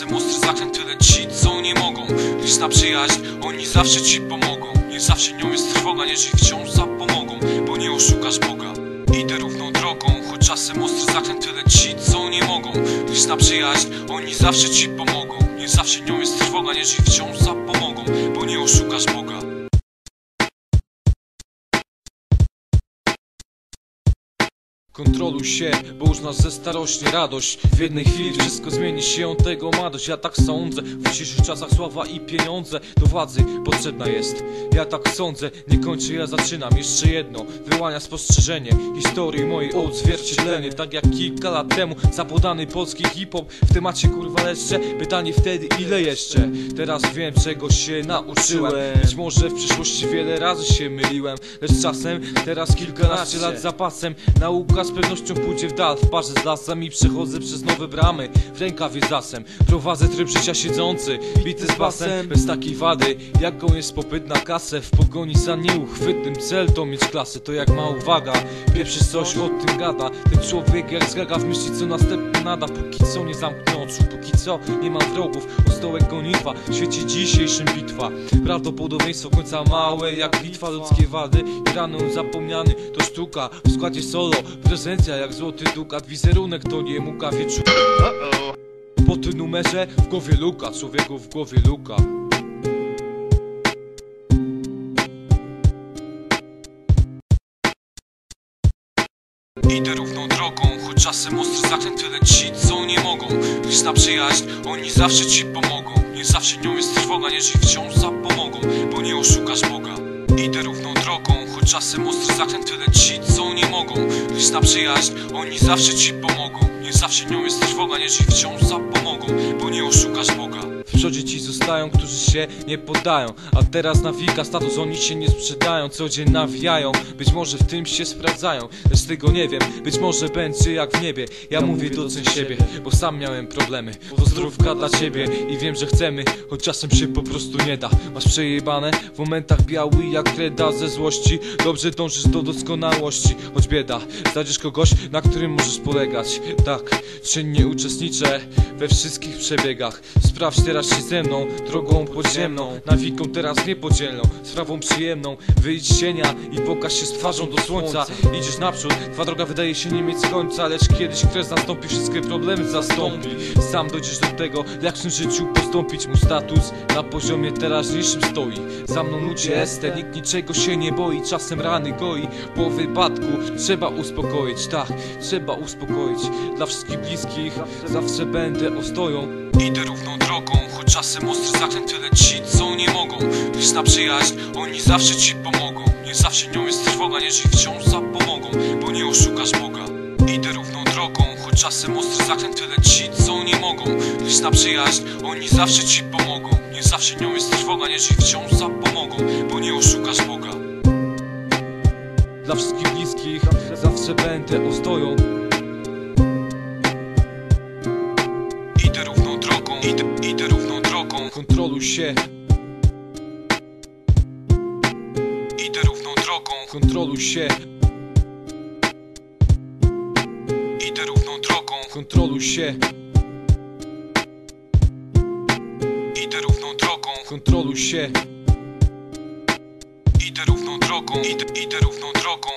czasem ostry zakręt tyle ci, co nie mogą. Liczna przyjaźń, oni zawsze ci pomogą. Nie zawsze nią jest trwoga, nie żyj wciąż za pomogą Bo nie oszukasz Boga. Idę równą drogą, choć czasem ostry zakręt tyle ci, co nie mogą. Liczna przyjaźń, oni zawsze ci pomogą. Nie zawsze nią jest trwoga, nie żyj wciąż za pomogą Bo nie oszukasz Boga. Kontroluj się, bo już nas ze starośnie radość. W jednej chwili wszystko zmieni się, tego ma dość. Ja tak sądzę, w dzisiejszych czasach sława i pieniądze. Do władzy potrzebna jest, ja tak sądzę. Nie kończę, ja zaczynam, jeszcze jedno. Wyłania spostrzeżenie. Historii mojej odzwierciedlenie. Tak jak kilka lat temu zapodany polski hip-hop. W temacie kurwa leszcze, pytanie wtedy ile jeszcze? Teraz wiem czego się nauczyłem. Być może w przyszłości wiele razy się myliłem. Lecz czasem, teraz kilkanaście lat za pasem Nauka z pewnością pójdzie w dal W parze z lasami przechodzę przez nowe bramy. W rękawie z lasem Prowadzę tryb życia siedzący Bity z basem Bez takiej wady. Jaką jest popyt na kasę W pogoni za nieuchwytnym cel To mieć klasę To jak ma uwaga. Pierwszy coś o tym gada Ten człowiek jak zgaga w myśli co następne nada. Póki co nie zamknę oczu Póki co nie mam wrogów. O stołek gonitwa W świecie dzisiejszym bitwa. Prawdopodobieństwo końca małe jak bitwa Ludzkie wady. I rano zapomniany To sztuka w składzie solo Prezencja jak złoty dukat Wizerunek to nie muka wieczór Po tym numerze w głowie luka Człowieku w głowie luka. Idę równą drogą, choć czasem ostry zakręt tyle ci, co nie mogą. Liczna przyjaźń, oni zawsze ci pomogą. Nie zawsze nią jest trwoga, nie żyj wciąż zapomogą Bo nie oszukasz Boga. Idę równą drogą, czasem ostry zakręt tyle ci, co nie mogą. Liczna przyjaźń, oni zawsze ci pomogą. Nie zawsze nią jest trwoga, nie żyj wciąż zapomogą. Bo nie oszukasz przodzie ci zostają, którzy się nie poddają. A teraz nawika status, oni się nie sprzedają Co dzień nawijają, być może w tym się sprawdzają Lecz tego nie wiem, być może będzie jak w niebie. Ja mówię doceń siebie, bo sam miałem problemy. Pozdrówka dla ciebie i wiem, że chcemy Choć czasem się po prostu nie da. Masz przejebane w momentach biały jak kreda ze złości. Dobrze dążysz do doskonałości Choć bieda, znajdziesz kogoś, na którym możesz polegać. Tak, czynnie uczestniczę we wszystkich przebiegach Sprawdź teraz się ze mną, drogą podziemną. Nawiką teraz niepodzielną, sprawą przyjemną. Wyjdź z cienia i pokaż się z twarzą do słońca. Idziesz naprzód, twa droga wydaje się nie mieć końca. Lecz kiedyś kres nastąpi, wszystkie problemy zastąpi. Sam dojdziesz do tego, jak w tym życiu postąpić Mój status. Na poziomie teraźniejszym stoi. Za mną ludzie este, nikt niczego się nie boi. Czasem rany goi, po wypadku trzeba uspokoić. Tak, trzeba uspokoić. Dla wszystkich bliskich zawsze będę ostoją Idę równą drogą, choć czasem ostry zakręt tyle ci, co nie mogą. Liczna przyjaźń, oni zawsze ci pomogą. Nie zawsze nią jest trwoga, nie żyj wciąż zapomogą Bo nie oszukasz Boga. Idę równą drogą, choć czasem ostry zakręt tyle ci, co nie mogą. Liczna przyjaźń, oni zawsze ci pomogą. Nie zawsze nią jest trwoga, nie żyj wciąż zapomogą Bo nie oszukasz Boga. Dla wszystkich bliskich zawsze będę ostoją Kontroluj się. Idę równą drogą, kontroluj się. Idę równą drogą, kontroluj się. Idę równą drogą, kontroluj się. Idę równą drogą, idę, idę równą drogą